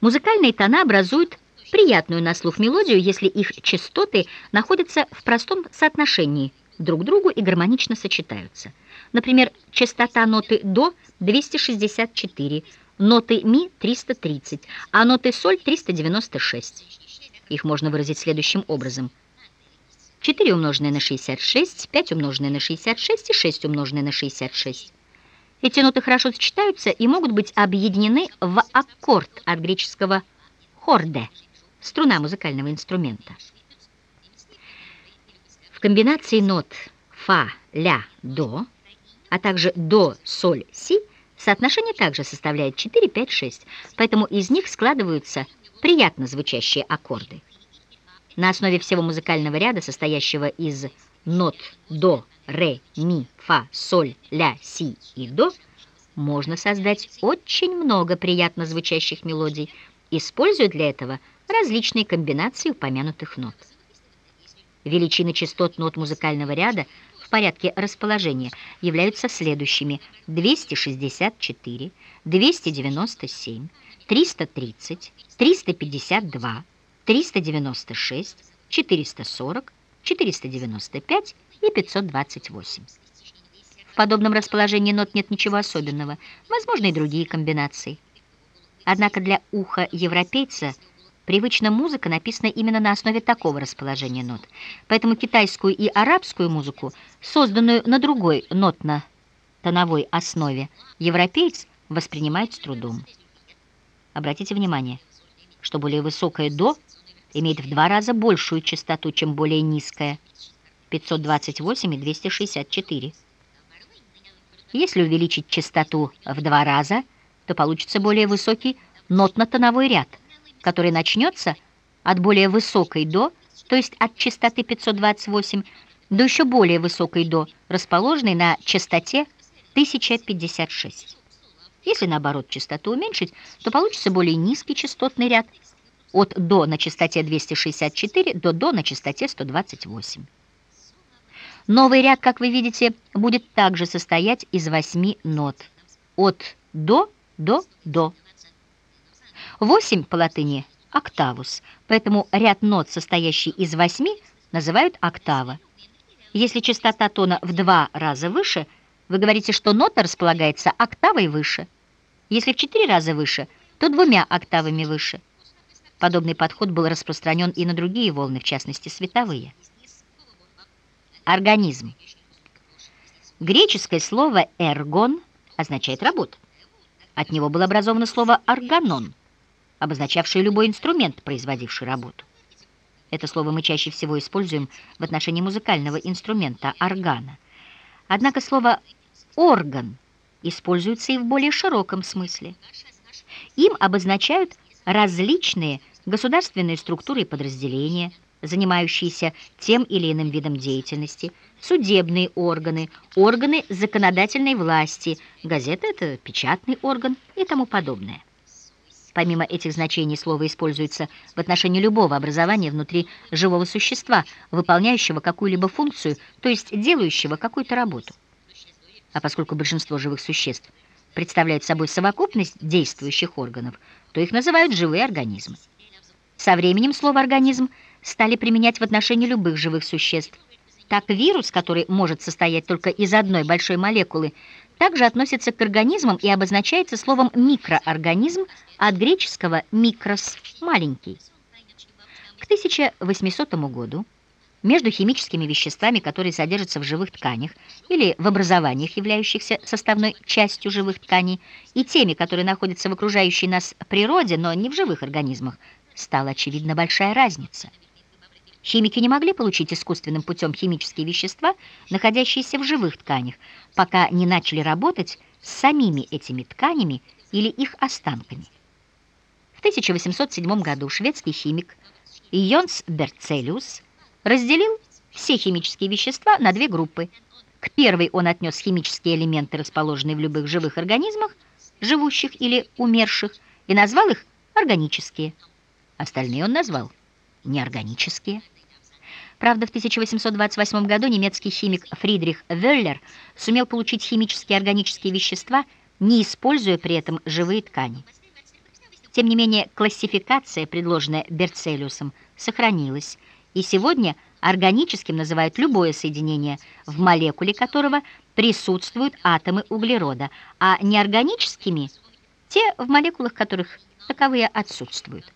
Музыкальные тона образуют приятную на слух мелодию, если их частоты находятся в простом соотношении друг к другу и гармонично сочетаются. Например, частота ноты до 264, ноты ми 330, а ноты соль 396. Их можно выразить следующим образом. 4 умноженное на 66, 5 умноженное на 66 и 6 умноженное на 66. Эти ноты хорошо сочетаются и могут быть объединены в аккорд от греческого «хорде» — струна музыкального инструмента. В комбинации нот фа, ля, до, а также до, соль, си соотношение также составляет 4, 5, 6, поэтому из них складываются приятно звучащие аккорды. На основе всего музыкального ряда, состоящего из нот до, ре, ми, фа, соль, ля, си и до, можно создать очень много приятно звучащих мелодий, используя для этого различные комбинации упомянутых нот. Величины частот нот музыкального ряда в порядке расположения являются следующими 264, 297, 330, 352, 396, 440, 495 и 528. В подобном расположении нот нет ничего особенного, возможны и другие комбинации. Однако для уха европейца привычная музыка написана именно на основе такого расположения нот. Поэтому китайскую и арабскую музыку, созданную на другой нотно-тоновой основе, европеец воспринимает с трудом. Обратите внимание, что более высокое «до» имеет в два раза большую частоту, чем более низкая – 528 и 264. Если увеличить частоту в два раза, то получится более высокий нотно-тоновой ряд, который начнется от более высокой до, то есть от частоты 528, до еще более высокой до, расположенной на частоте 1056. Если, наоборот, частоту уменьшить, то получится более низкий частотный ряд от до на частоте 264 до до на частоте 128. Новый ряд, как вы видите, будет также состоять из восьми нот. От до до до. Восемь по латыни октавус, поэтому ряд нот, состоящий из восьми, называют октава. Если частота тона в два раза выше, вы говорите, что нота располагается октавой выше. Если в четыре раза выше, то двумя октавами выше. Подобный подход был распространен и на другие волны, в частности, световые. Организм. Греческое слово «эргон» означает «работа». От него было образовано слово «органон», обозначавшее любой инструмент, производивший работу. Это слово мы чаще всего используем в отношении музыкального инструмента органа. Однако слово «орган» используется и в более широком смысле. Им обозначают различные государственные структуры и подразделения – занимающиеся тем или иным видом деятельности, судебные органы, органы законодательной власти, газета – это печатный орган и тому подобное. Помимо этих значений слово используется в отношении любого образования внутри живого существа, выполняющего какую-либо функцию, то есть делающего какую-то работу. А поскольку большинство живых существ представляют собой совокупность действующих органов, то их называют живые организмы. Со временем слово «организм» стали применять в отношении любых живых существ. Так вирус, который может состоять только из одной большой молекулы, также относится к организмам и обозначается словом «микроорганизм» от греческого «микрос» – «маленький». К 1800 году между химическими веществами, которые содержатся в живых тканях или в образованиях, являющихся составной частью живых тканей, и теми, которые находятся в окружающей нас природе, но не в живых организмах, стала очевидна большая разница – Химики не могли получить искусственным путем химические вещества, находящиеся в живых тканях, пока не начали работать с самими этими тканями или их останками. В 1807 году шведский химик Йонс Берцелиус разделил все химические вещества на две группы. К первой он отнес химические элементы, расположенные в любых живых организмах, живущих или умерших, и назвал их органические. Остальные он назвал неорганические. Правда, в 1828 году немецкий химик Фридрих Веллер сумел получить химические органические вещества, не используя при этом живые ткани. Тем не менее, классификация, предложенная Берцелиусом, сохранилась, и сегодня органическим называют любое соединение, в молекуле которого присутствуют атомы углерода, а неорганическими – те, в молекулах которых таковые отсутствуют.